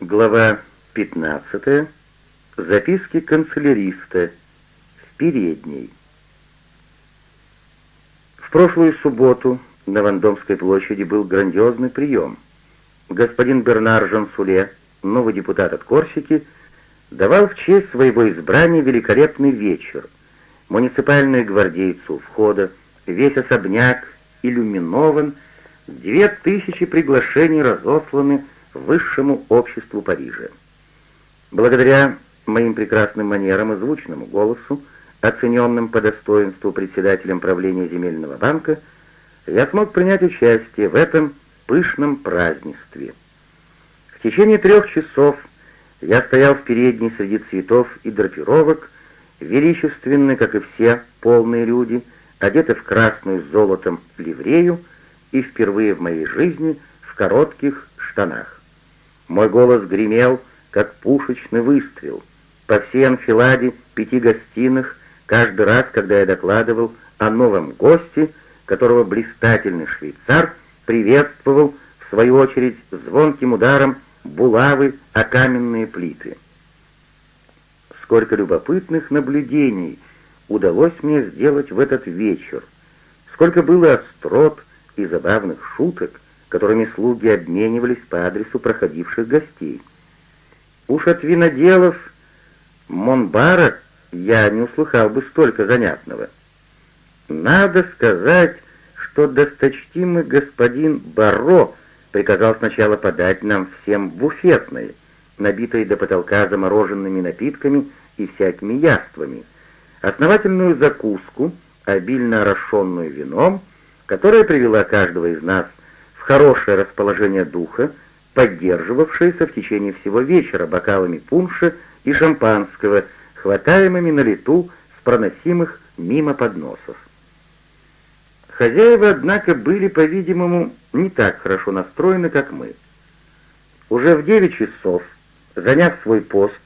Глава 15. Записки канцеляриста. В передней. В прошлую субботу на Вандомской площади был грандиозный прием. Господин Бернар Жансуле, новый депутат от Корсики, давал в честь своего избрания великолепный вечер. Муниципальные гвардейцы у входа, весь особняк иллюминован, две тысячи приглашений разосланы высшему обществу Парижа. Благодаря моим прекрасным манерам и звучному голосу, оцененным по достоинству председателем правления земельного банка, я смог принять участие в этом пышном празднестве. В течение трех часов я стоял в передней среди цветов и драпировок, величественный, как и все полные люди, одетый в красную с золотом ливрею и впервые в моей жизни в коротких штанах. Мой голос гремел, как пушечный выстрел. По всей анфиладе пяти гостиных, каждый раз, когда я докладывал о новом госте, которого блистательный швейцар приветствовал, в свою очередь, звонким ударом булавы о каменные плиты. Сколько любопытных наблюдений удалось мне сделать в этот вечер, сколько было острот и забавных шуток, которыми слуги обменивались по адресу проходивших гостей. Уж от виноделов Монбара я не услыхал бы столько занятного. Надо сказать, что досточтимый господин Барро приказал сначала подать нам всем буфетные, набитые до потолка замороженными напитками и всякими яствами, основательную закуску, обильно орошенную вином, которая привела каждого из нас хорошее расположение духа, поддерживавшееся в течение всего вечера бокалами пунша и шампанского, хватаемыми на лету с проносимых мимо подносов. Хозяева, однако, были, по-видимому, не так хорошо настроены, как мы. Уже в девять часов, заняв свой пост,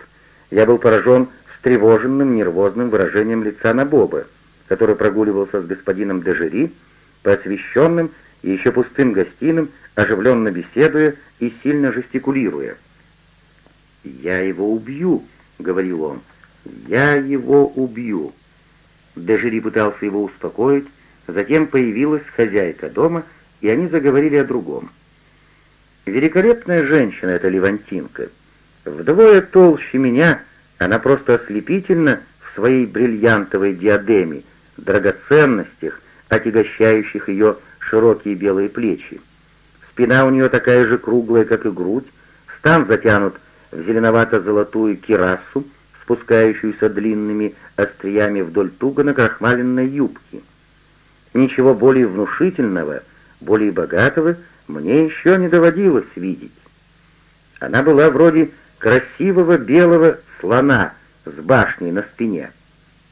я был поражен встревоженным, нервозным выражением лица Набоба, который прогуливался с господином Дежери по освещенным и еще пустым гостиным, оживленно беседуя и сильно жестикулируя. «Я его убью», — говорил он, — «я его убью». Дежери пытался его успокоить, затем появилась хозяйка дома, и они заговорили о другом. Великолепная женщина эта Левантинка. Вдвое толще меня, она просто ослепительна в своей бриллиантовой диадеме, драгоценностях, отягощающих ее широкие белые плечи. Спина у нее такая же круглая, как и грудь, стан затянут в зеленовато-золотую кирасу, спускающуюся длинными остриями вдоль туго накрахмаленной юбки. Ничего более внушительного, более богатого мне еще не доводилось видеть. Она была вроде красивого белого слона с башней на спине.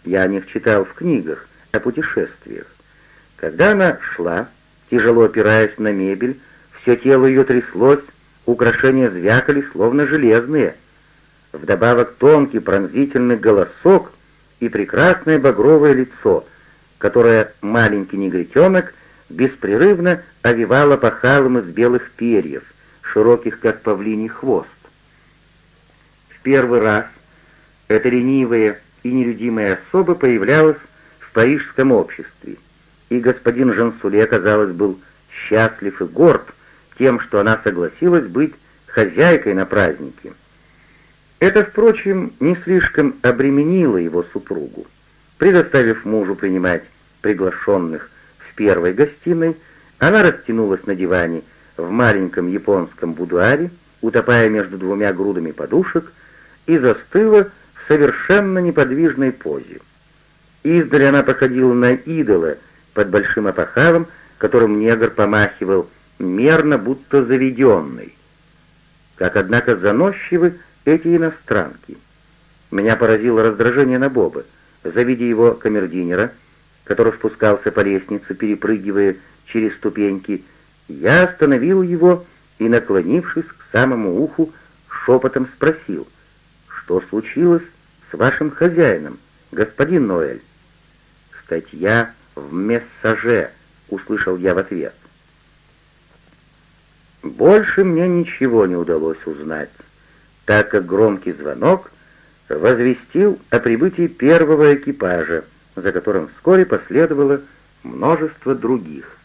Я о них читал в книгах о путешествиях. Когда она шла, Тяжело опираясь на мебель, все тело ее тряслось, украшения звякали, словно железные. Вдобавок тонкий пронзительный голосок и прекрасное багровое лицо, которое маленький негритенок беспрерывно овивало пахалом из белых перьев, широких, как павлиний хвост. В первый раз эта ленивая и нелюдимая особа появлялась в парижском обществе — и господин Жансуле, казалось, был счастлив и горд тем, что она согласилась быть хозяйкой на празднике. Это, впрочем, не слишком обременило его супругу. Предоставив мужу принимать приглашенных в первой гостиной, она растянулась на диване в маленьком японском будуаре, утопая между двумя грудами подушек, и застыла в совершенно неподвижной позе. Издали она походила на идола — под большим опахалом, которым негр помахивал мерно, будто заведенный. Как, однако, заносчивы эти иностранки. Меня поразило раздражение на Боба. Завидя его камердинера, который спускался по лестнице, перепрыгивая через ступеньки, я остановил его и, наклонившись к самому уху, шепотом спросил, «Что случилось с вашим хозяином, господин Ноэль?» Статья в мессаже», — услышал я в ответ. Больше мне ничего не удалось узнать. так как громкий звонок возвестил о прибытии первого экипажа, за которым вскоре последовало множество других.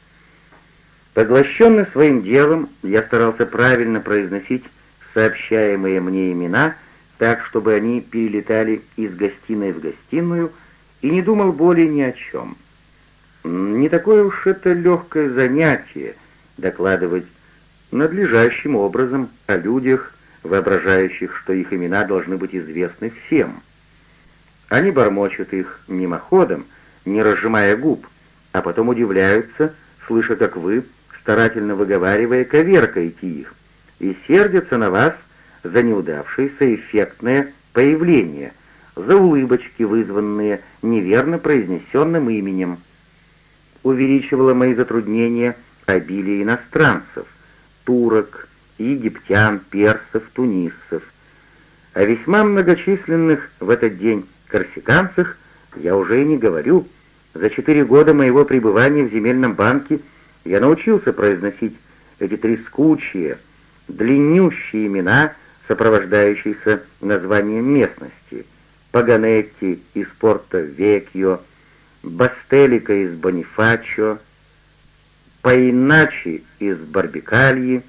Поглощенный своим делом, я старался правильно произносить сообщаемые мне имена, так, чтобы они перелетали из гостиной в гостиную, и не думал более ни о чем. Не такое уж это легкое занятие докладывать надлежащим образом о людях, воображающих, что их имена должны быть известны всем. Они бормочут их мимоходом, не разжимая губ, а потом удивляются, слыша, как вы, старательно выговаривая, коверкаете их, и сердятся на вас за неудавшееся эффектное появление, за улыбочки, вызванные неверно произнесенным именем. Увеличивало мои затруднения обилие иностранцев, турок, египтян, персов, тунисцев. О весьма многочисленных в этот день корсиканцах я уже и не говорю. За четыре года моего пребывания в земельном банке я научился произносить эти трескучие, длиннющие имена, сопровождающиеся названием местности. Паганетти из Порто-Векьо, Бастелика из Бонифачо, Паиначи из Барбикальи.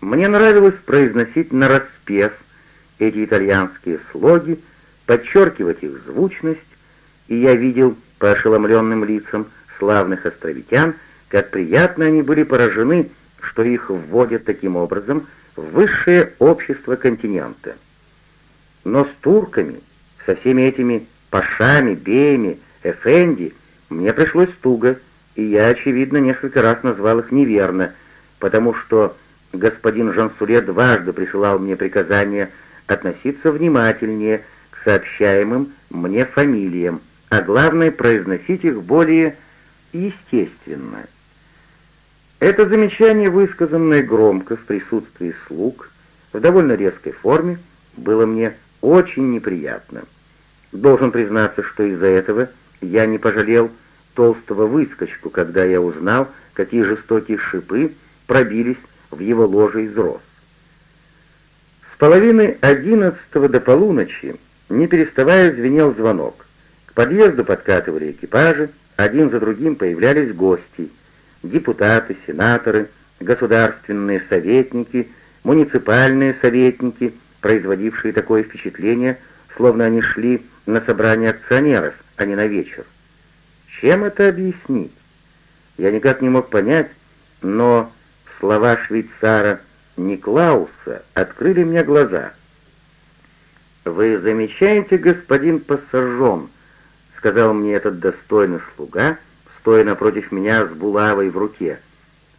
Мне нравилось произносить нараспев эти итальянские слоги, подчеркивать их звучность, и я видел по ошеломленным лицам славных островитян, как приятно они были поражены, что их вводят таким образом в высшее общество континента. Но с турками, со всеми этими пашами, беями, эфенди, мне пришлось туго, и я, очевидно, несколько раз назвал их неверно, потому что господин Жансуле дважды присылал мне приказание относиться внимательнее к сообщаемым мне фамилиям, а главное произносить их более естественно. Это замечание, высказанное громко в присутствии слуг, в довольно резкой форме, было мне очень неприятно. Должен признаться, что из-за этого я не пожалел толстого выскочку, когда я узнал, какие жестокие шипы пробились в его ложе из роз. С половины одиннадцатого до полуночи, не переставая, звенел звонок. К подъезду подкатывали экипажи, один за другим появлялись гости, депутаты, сенаторы, государственные советники, муниципальные советники, производившие такое впечатление, словно они шли на собрание акционеров, а не на вечер. Чем это объяснить? Я никак не мог понять, но слова швейцара Никлауса открыли мне глаза. «Вы замечаете, господин Пассажон?» — сказал мне этот достойный слуга, стоя напротив меня с булавой в руке.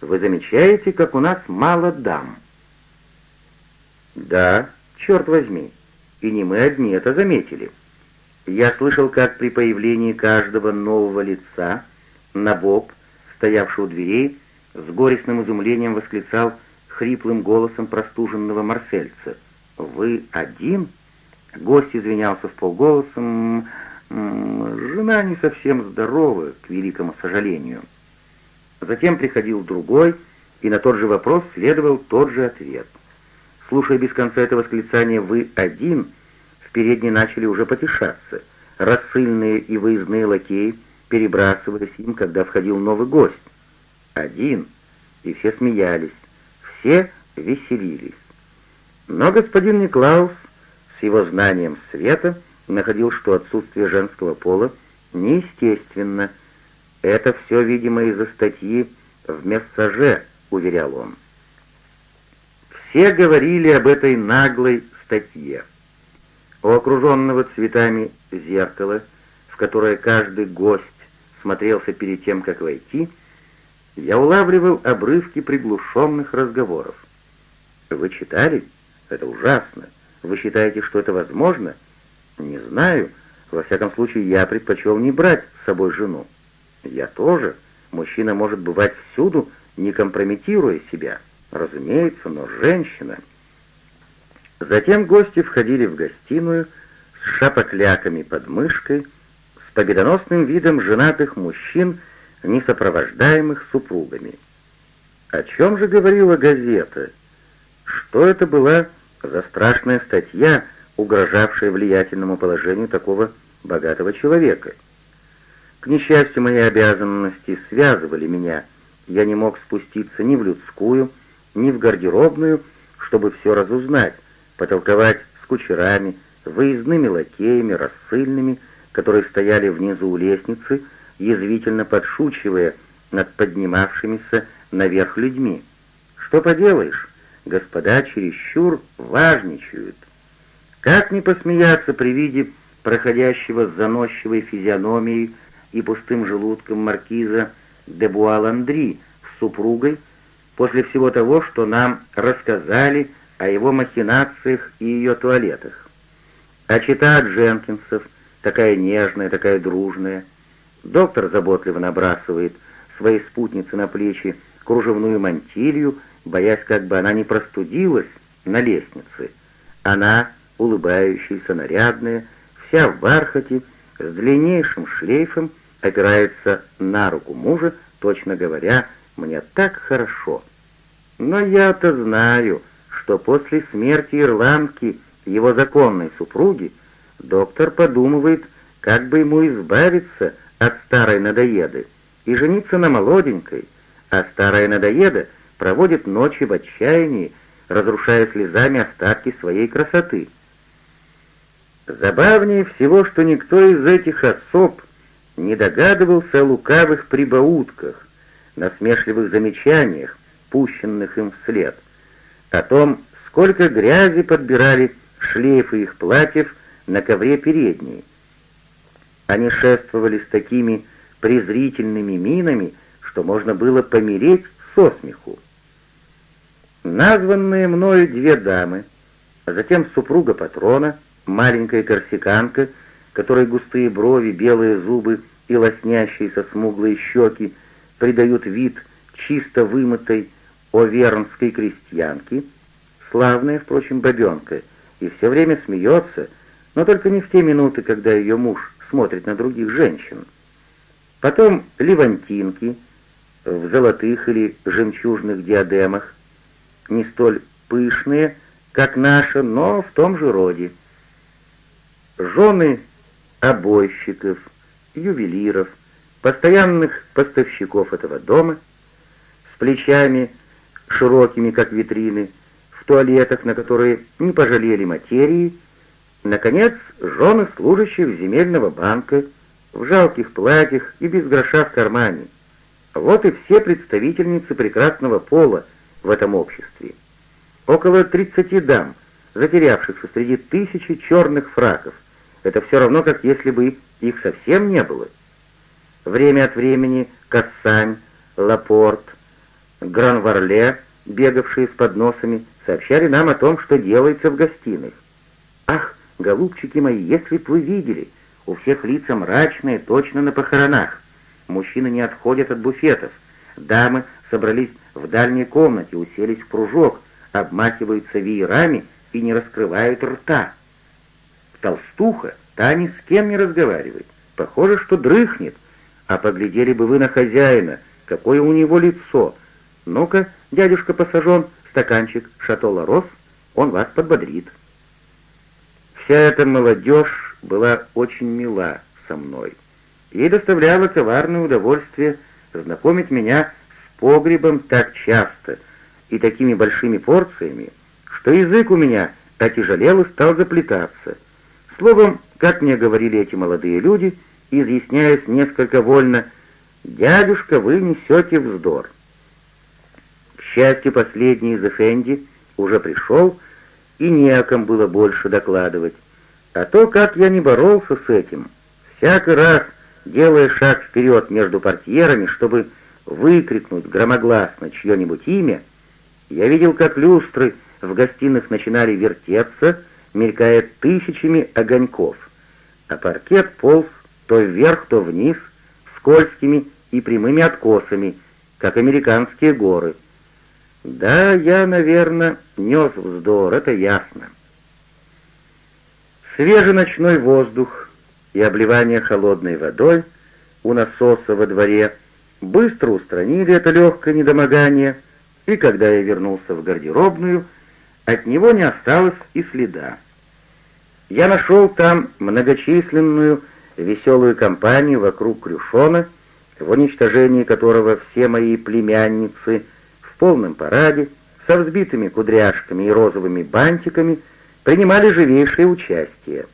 «Вы замечаете, как у нас мало дам?» «Да, черт возьми, и не мы одни это заметили». Я слышал, как при появлении каждого нового лица Набоб, стоявший у дверей, с горестным изумлением восклицал хриплым голосом простуженного марсельца. «Вы один?» Гость извинялся в полголоса. «Жена не совсем здорова, к великому сожалению». Затем приходил другой, и на тот же вопрос следовал тот же ответ. Слушая без конца это восклицание «Вы один», в передней начали уже потешаться. Рассыльные и выездные лакеи перебрасывались им, когда входил новый гость. Один, и все смеялись, все веселились. Но господин Никлаус с его знанием света находил, что отсутствие женского пола неестественно. Это все, видимо, из-за статьи в «Мессаже», уверял он. Все говорили об этой наглой статье. У окруженного цветами зеркала, в которое каждый гость смотрелся перед тем, как войти, я улавливал обрывки приглушенных разговоров. «Вы читали? Это ужасно. Вы считаете, что это возможно?» «Не знаю. Во всяком случае, я предпочел не брать с собой жену». «Я тоже. Мужчина может бывать всюду, не компрометируя себя. Разумеется, но женщина...» Затем гости входили в гостиную с шапокляками под мышкой, с победоносным видом женатых мужчин, не сопровождаемых супругами. О чем же говорила газета? Что это была за страшная статья, угрожавшая влиятельному положению такого богатого человека. К несчастью, мои обязанности связывали меня. Я не мог спуститься ни в людскую, ни в гардеробную, чтобы все разузнать, потолковать с кучерами, выездными лакеями, рассыльными, которые стояли внизу у лестницы, язвительно подшучивая над поднимавшимися наверх людьми. Что поделаешь, господа чересчур важничают. Как не посмеяться при виде проходящего с заносчивой физиономией и пустым желудком маркиза де Буаландри с супругой после всего того, что нам рассказали о его махинациях и ее туалетах. А чита Дженкинсов, такая нежная, такая дружная. Доктор заботливо набрасывает своей спутнице на плечи кружевную мантилью, боясь, как бы она не простудилась на лестнице. Она, улыбающаяся, нарядная, вся в бархате, с длиннейшим шлейфом, опирается на руку мужа, точно говоря, «мне так хорошо». Но я-то знаю, что после смерти ирландки, его законной супруги, доктор подумывает, как бы ему избавиться от старой надоеды и жениться на молоденькой, а старая надоеда проводит ночи в отчаянии, разрушая слезами остатки своей красоты. Забавнее всего, что никто из этих особ не догадывался о лукавых прибаутках, насмешливых замечаниях, пущенных им вслед, о том, сколько грязи подбирали шлейфы их платьев на ковре передней. Они шествовали с такими презрительными минами, что можно было помереть со смеху. Названные мною две дамы, а затем супруга патрона, маленькая корсиканка, которой густые брови, белые зубы и лоснящиеся смуглые щеки придают вид чисто вымытой овернской крестьянки, славная, впрочем, бабенка, и все время смеется, но только не в те минуты, когда ее муж смотрит на других женщин. Потом левантинки в золотых или жемчужных диадемах, не столь пышные, как наша, но в том же роде. Жены обойщиков, ювелиров, постоянных поставщиков этого дома, с плечами широкими, как витрины, в туалетах, на которые не пожалели материи, наконец, жены служащих земельного банка, в жалких платьях и без гроша в кармане. Вот и все представительницы прекрасного пола в этом обществе. Около тридцати дам, затерявшихся среди тысячи черных фраков. Это все равно, как если бы их совсем не было. Время от времени Кассань, Лапорт, Гранварле, бегавшие с подносами, сообщали нам о том, что делается в гостиных. «Ах, голубчики мои, если б вы видели, у всех лица мрачные, точно на похоронах. Мужчины не отходят от буфетов. Дамы собрались в дальней комнате, уселись в кружок, обмахиваются веерами и не раскрывают рта. Толстуха, та ни с кем не разговаривает. Похоже, что дрыхнет. А поглядели бы вы на хозяина, какое у него лицо — «Ну-ка, дядюшка посажен, стаканчик шато Рос, он вас подбодрит». Вся эта молодежь была очень мила со мной. Ей доставляло коварное удовольствие знакомить меня с погребом так часто и такими большими порциями, что язык у меня отяжелел и стал заплетаться. Словом, как мне говорили эти молодые люди, изъясняясь несколько вольно, «Дядюшка, вы несете вздор» счастью, последний из Эфенди уже пришел, и не ком было больше докладывать. А то, как я не боролся с этим, всякий раз, делая шаг вперед между портьерами, чтобы выкрикнуть громогласно чье-нибудь имя, я видел, как люстры в гостиных начинали вертеться, мелькая тысячами огоньков, а паркет полз то вверх, то вниз, скользкими и прямыми откосами, как американские горы — да, я, наверное, нес вздор, это ясно. Свежий ночной воздух и обливание холодной водой у насоса во дворе быстро устранили это легкое недомогание, и когда я вернулся в гардеробную, от него не осталось и следа. Я нашел там многочисленную веселую компанию вокруг Крюшона, в уничтожении которого все мои племянницы в полном параде, со взбитыми кудряшками и розовыми бантиками, принимали живейшее участие.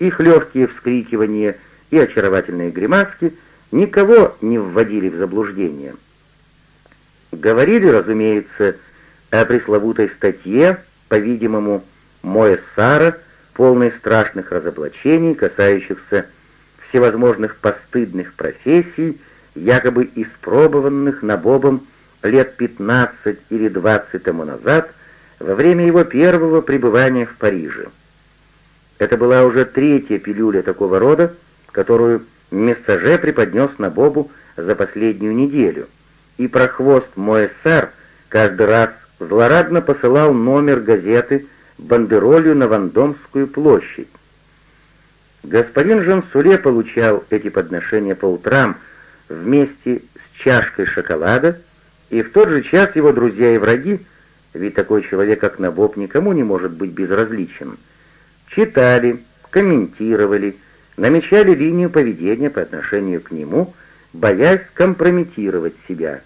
Их легкие вскрикивания и очаровательные гримаски никого не вводили в заблуждение. Говорили, разумеется, о пресловутой статье, по-видимому, Моэссара, полной страшных разоблачений, касающихся всевозможных постыдных профессий, якобы испробованных Набобом лет 15 или 20 тому назад, во время его первого пребывания в Париже. Это была уже третья пилюля такого рода, которую Мессаже преподнес Набобу за последнюю неделю, и прохвост Моэссар каждый раз злорадно посылал номер газеты бандеролью на Вандомскую площадь. Господин Жансуле получал эти подношения по утрам вместе с чашкой шоколада, и в тот же час его друзья и враги, ведь такой человек, как Набоб, никому не может быть безразличен, читали, комментировали, намечали линию поведения по отношению к нему, боясь компрометировать себя.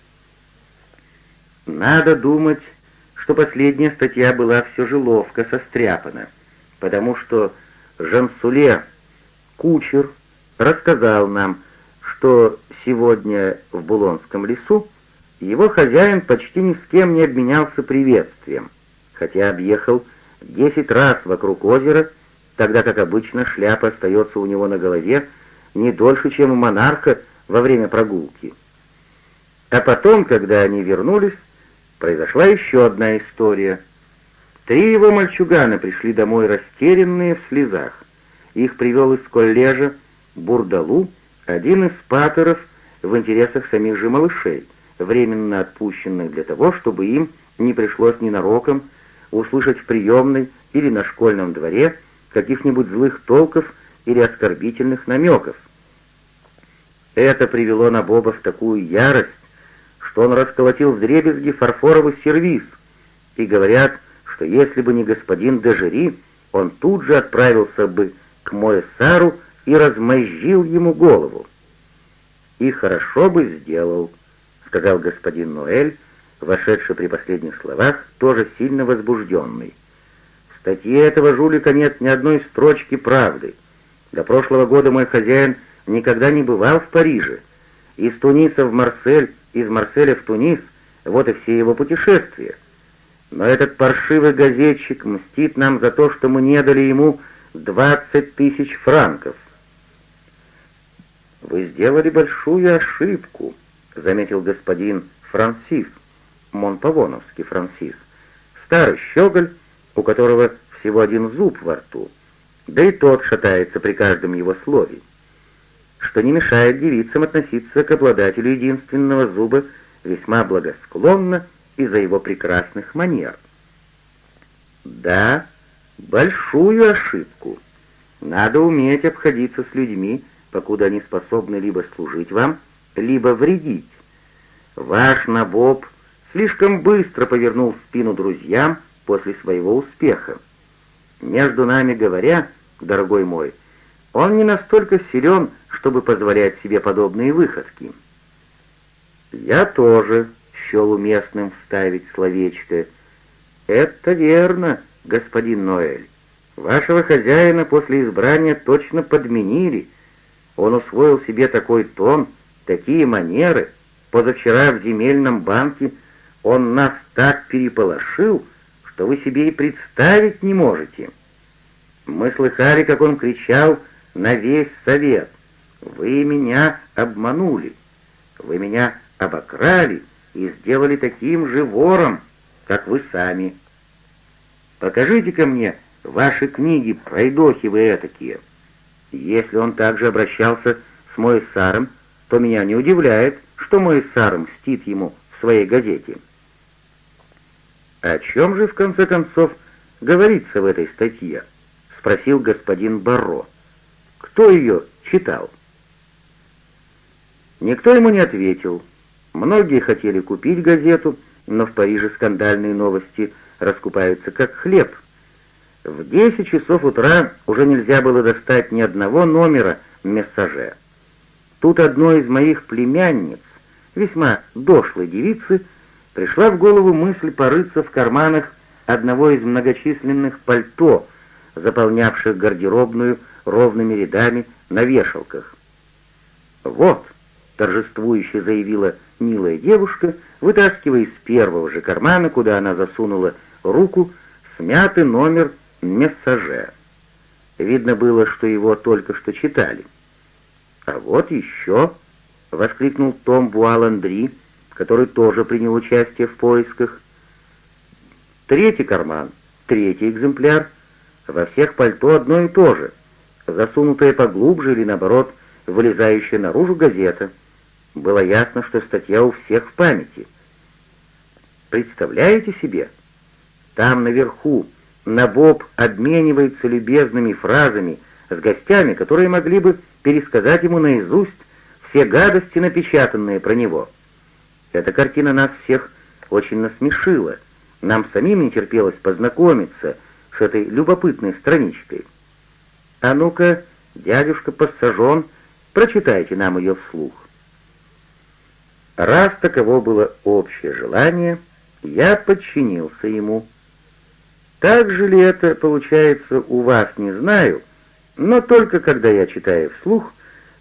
Надо думать, что последняя статья была все же ловко состряпана, потому что Жансуле, кучер, рассказал нам, что сегодня в Булонском лесу его хозяин почти ни с кем не обменялся приветствием, хотя объехал десять раз вокруг озера, тогда как обычно шляпа остается у него на голове не дольше, чем у монарха во время прогулки. А потом, когда они вернулись, произошла еще одна история. Три его мальчугана пришли домой растерянные в слезах. Их привел из коллежа Бурдалу, один из патеров в интересах самих же малышей, временно отпущенных для того, чтобы им не пришлось ненароком услышать в приемной или на школьном дворе каких-нибудь злых толков или оскорбительных намеков. Это привело на Боба в такую ярость, что он расколотил дребезги фарфоровый сервиз, и говорят, что если бы не господин Дежери, он тут же отправился бы к Моэсару и размозжил ему голову. «И хорошо бы сделал», — сказал господин Ноэль, вошедший при последних словах, тоже сильно возбужденный. В статье этого жулика нет ни одной строчки правды. До прошлого года мой хозяин никогда не бывал в Париже. Из Туниса в Марсель из Марселя в Тунис, вот и все его путешествия. Но этот паршивый газетчик мстит нам за то, что мы не дали ему двадцать тысяч франков. «Вы сделали большую ошибку», — заметил господин Франсис, Монпавоновский Франсис, старый щеголь, у которого всего один зуб во рту, да и тот шатается при каждом его слове что не мешает девицам относиться к обладателю единственного зуба весьма благосклонно из-за его прекрасных манер. Да, большую ошибку. Надо уметь обходиться с людьми, покуда они способны либо служить вам, либо вредить. Ваш набоб слишком быстро повернул спину друзьям после своего успеха. Между нами говоря, дорогой мой, он не настолько силен, чтобы позволять себе подобные выходки. Я тоже счел уместным вставить словечко. «Это верно, господин Ноэль. Вашего хозяина после избрания точно подменили. Он усвоил себе такой тон, такие манеры. Позавчера в земельном банке он нас так переполошил, что вы себе и представить не можете. Мы слыхали, как он кричал на весь совет. Вы меня обманули, вы меня обокрали и сделали таким же вором, как вы сами. Покажите-ка мне ваши книги, пройдохи вы этакие. Если он также обращался с Моэссаром, то меня не удивляет, что Моэссар мстит ему в своей газете. «О чем же, в конце концов, говорится в этой статье?» — спросил господин Барро. «Кто ее читал?» Никто ему не ответил. Многие хотели купить газету, но в Париже скандальные новости раскупаются как хлеб. В десять часов утра уже нельзя было достать ни одного номера мессаже. Тут одной из моих племянниц, весьма дошлой девицы, пришла в голову мысль порыться в карманах одного из многочисленных пальто, заполнявших гардеробную ровными рядами на вешалках. «Вот», — торжествующе заявила милая девушка, вытаскивая из первого же кармана, куда она засунула руку, смятый номер «Мессаже». Видно было, что его только что читали. «А вот еще!» — воскликнул Том Буаландри, который тоже принял участие в поисках. Третий карман, третий экземпляр. Во всех пальто одно и то же. Засунутая поглубже или, наоборот, вылезающая наружу газета. Было ясно, что статья у всех в памяти. Представляете себе? Там наверху Набоб обменивается любезными фразами с гостями, которые могли бы пересказать ему наизусть все гадости, напечатанные про него. Эта картина нас всех очень насмешила. Нам самим не терпелось познакомиться с этой любопытной страничкой. А ну-ка, дядюшка Пассажон, прочитайте нам ее вслух. Раз таково было общее желание, я подчинился ему. Так же ли это получается у вас, не знаю, но только когда я читаю вслух,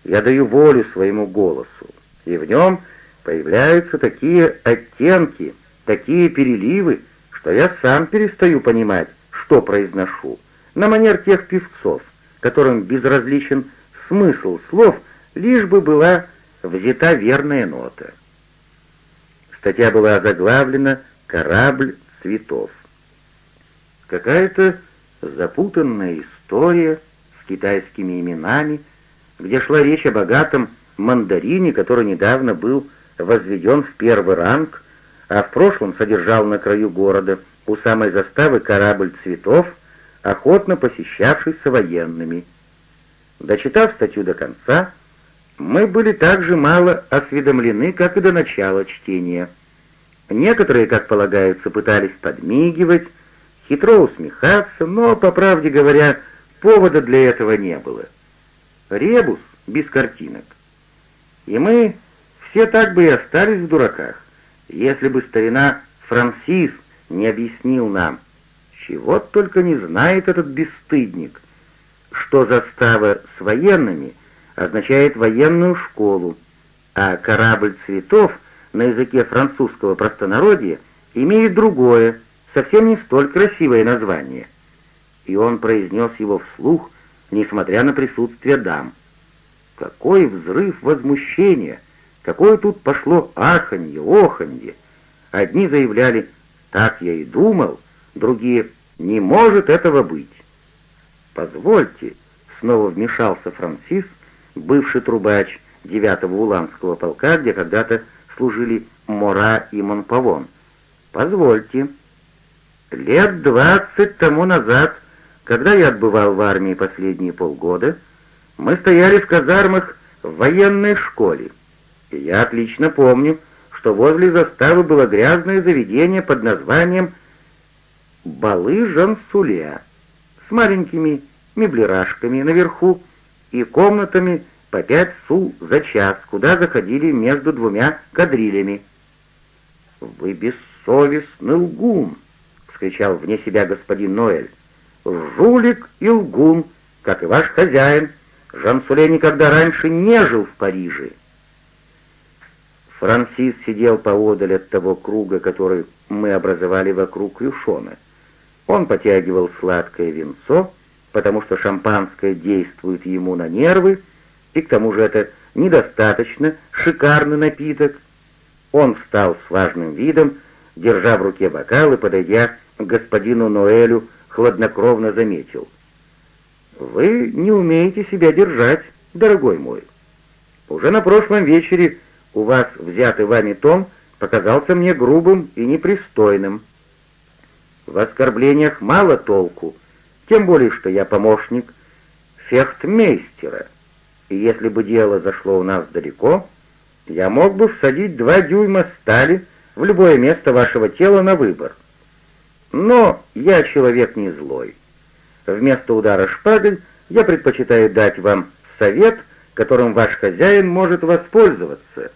я даю волю своему голосу, и в нем появляются такие оттенки, такие переливы, что я сам перестаю понимать, что произношу, на манер тех певцов, которым безразличен смысл слов, лишь бы была взята верная нота. Статья была заглавлена «Корабль цветов». Какая-то запутанная история китайскими именами, где шла речь о богатом мандарине, который недавно был возведен в первый ранг, а в прошлом содержал на краю города у самой заставы корабль цветов, охотно посещавшийся военными. Дочитав статью до конца, мы были так же мало осведомлены, как и до начала чтения. Некоторые, как полагается, пытались подмигивать, хитро усмехаться, но, по правде говоря, повода для этого не было. Ребус без картинок. И мы все так бы и остались в дураках, если бы старина Франсис не объяснил нам, чего только не знает этот бесстыдник, что застава с военными означает военную школу, а корабль цветов на языке французского простонародья имеет другое, совсем не столь красивое название. И он произнес его вслух, несмотря на присутствие дам. Какой взрыв возмущения! Какое тут пошло аханье, оханье! Одни заявляли «так я и думал», другие «не может этого быть». «Позвольте», — снова вмешался Франсис, бывший трубач девятого Уланского полка, где когда-то служили Мора и Монпавон. «Позвольте». Лет двадцать тому назад, когда я отбывал в армии последние полгода, мы стояли в казармах в военной школе, и я отлично помню, что возле заставы было грязное заведение под названием «Балы Жансуле» с маленькими меблирашками наверху и комнатами по пять су за час, куда заходили между двумя кадрилями. «Вы бессовестный лгун!» вскричал вне себя господин Ноэль. «Жулик и лгун, как и ваш хозяин. Жансуле никогда раньше не жил в Париже». Франсис сидел поодаль от того круга, который мы образовали вокруг Юшона. Он потягивал сладкое винцо, потому что шампанское действует ему на нервы, и к тому же это недостаточно шикарный напиток. Он встал с важным видом, держа в руке бокал и подойдя господину Ноэлю хладнокровно заметил. «Вы не умеете себя держать, дорогой мой. Уже на прошлом вечере у вас взятый вами тон показался мне грубым и непристойным. В оскорблениях мало толку, тем более, что я помощник фехтмейстера, и если бы дело зашло у нас далеко, я мог бы всадить два дюйма стали в любое место вашего тела на выбор». Но я человек не злой. Вместо удара шпагой я предпочитаю дать вам совет, которым ваш хозяин может воспользоваться.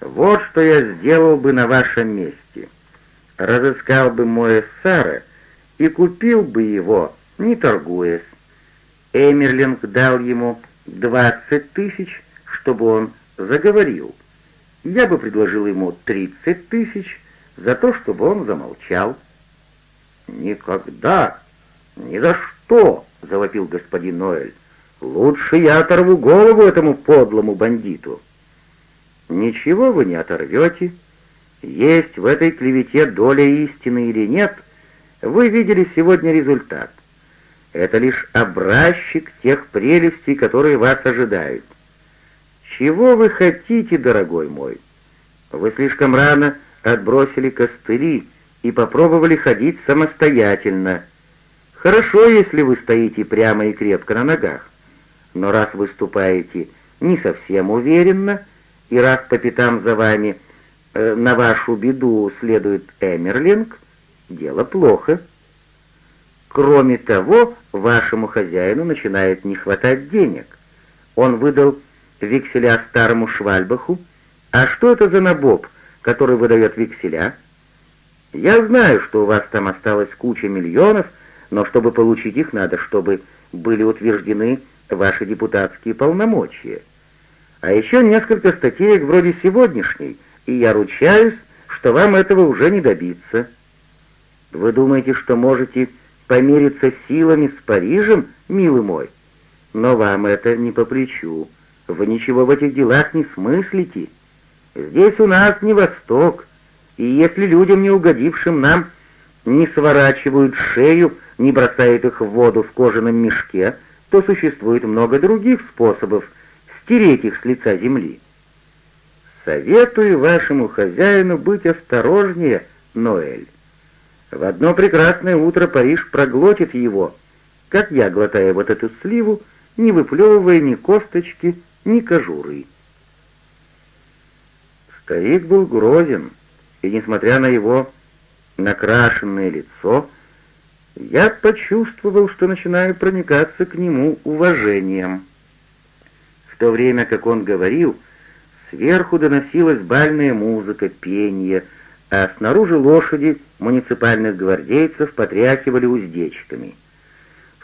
Вот что я сделал бы на вашем месте. Разыскал бы мое Сара и купил бы его, не торгуясь. Эмерлинг дал ему двадцать тысяч, чтобы он заговорил. Я бы предложил ему тридцать тысяч за то, чтобы он замолчал. «Никогда! Ни за что!» — завопил господин Ноэль. «Лучше я оторву голову этому подлому бандиту». «Ничего вы не оторвете. Есть в этой клевете доля истины или нет, вы видели сегодня результат. Это лишь образчик тех прелестей, которые вас ожидают. Чего вы хотите, дорогой мой? Вы слишком рано отбросили костыли и попробовали ходить самостоятельно. Хорошо, если вы стоите прямо и крепко на ногах, но раз выступаете не совсем уверенно, и раз по пятам за вами э, на вашу беду следует Эмерлинг, дело плохо. Кроме того, вашему хозяину начинает не хватать денег. Он выдал векселя старому Швальбаху. А что это за набоб, который выдает векселя? Я знаю, что у вас там осталась куча миллионов, но чтобы получить их, надо, чтобы были утверждены ваши депутатские полномочия. А еще несколько статей вроде сегодняшней, и я ручаюсь, что вам этого уже не добиться. Вы думаете, что можете помериться силами с Парижем, милый мой? Но вам это не по плечу. Вы ничего в этих делах не смыслите. Здесь у нас не Восток, и если людям, не угодившим нам, не сворачивают шею, не бросают их в воду в кожаном мешке, то существует много других способов стереть их с лица земли. Советую вашему хозяину быть осторожнее, Ноэль. В одно прекрасное утро Париж проглотит его, как я глотаю вот эту сливу, не выплевывая ни косточки, ни кожуры. Старик был грозен, и, несмотря на его накрашенное лицо, я почувствовал, что начинаю проникаться к нему уважением. В то время, как он говорил, сверху доносилась бальная музыка, пение, а снаружи лошади муниципальных гвардейцев потряхивали уздечками.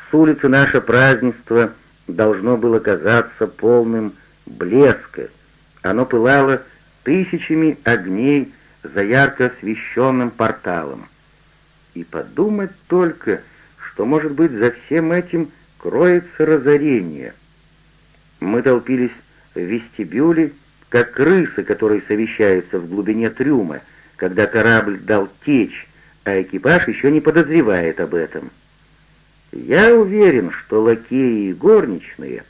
С улицы наше празднество должно было казаться полным блеска. Оно пылало тысячами огней за ярко освещенным порталом. И подумать только, что, может быть, за всем этим кроется разорение. Мы толпились в вестибюле, как крысы, которые совещаются в глубине трюма, когда корабль дал течь, а экипаж еще не подозревает об этом. Я уверен, что лакеи и горничные,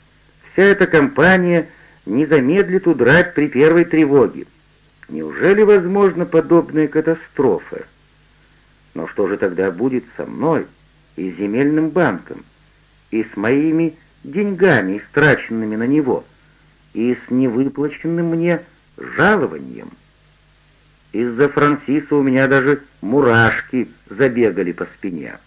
вся эта компания не замедлит удрать при первой тревоге. Неужели возможна подобная катастрофа? Но что же тогда будет со мной и земельным банком, и с моими деньгами, истраченными на него, и с невыплаченным мне жалованием? Из-за Франсиса у меня даже мурашки забегали по спине.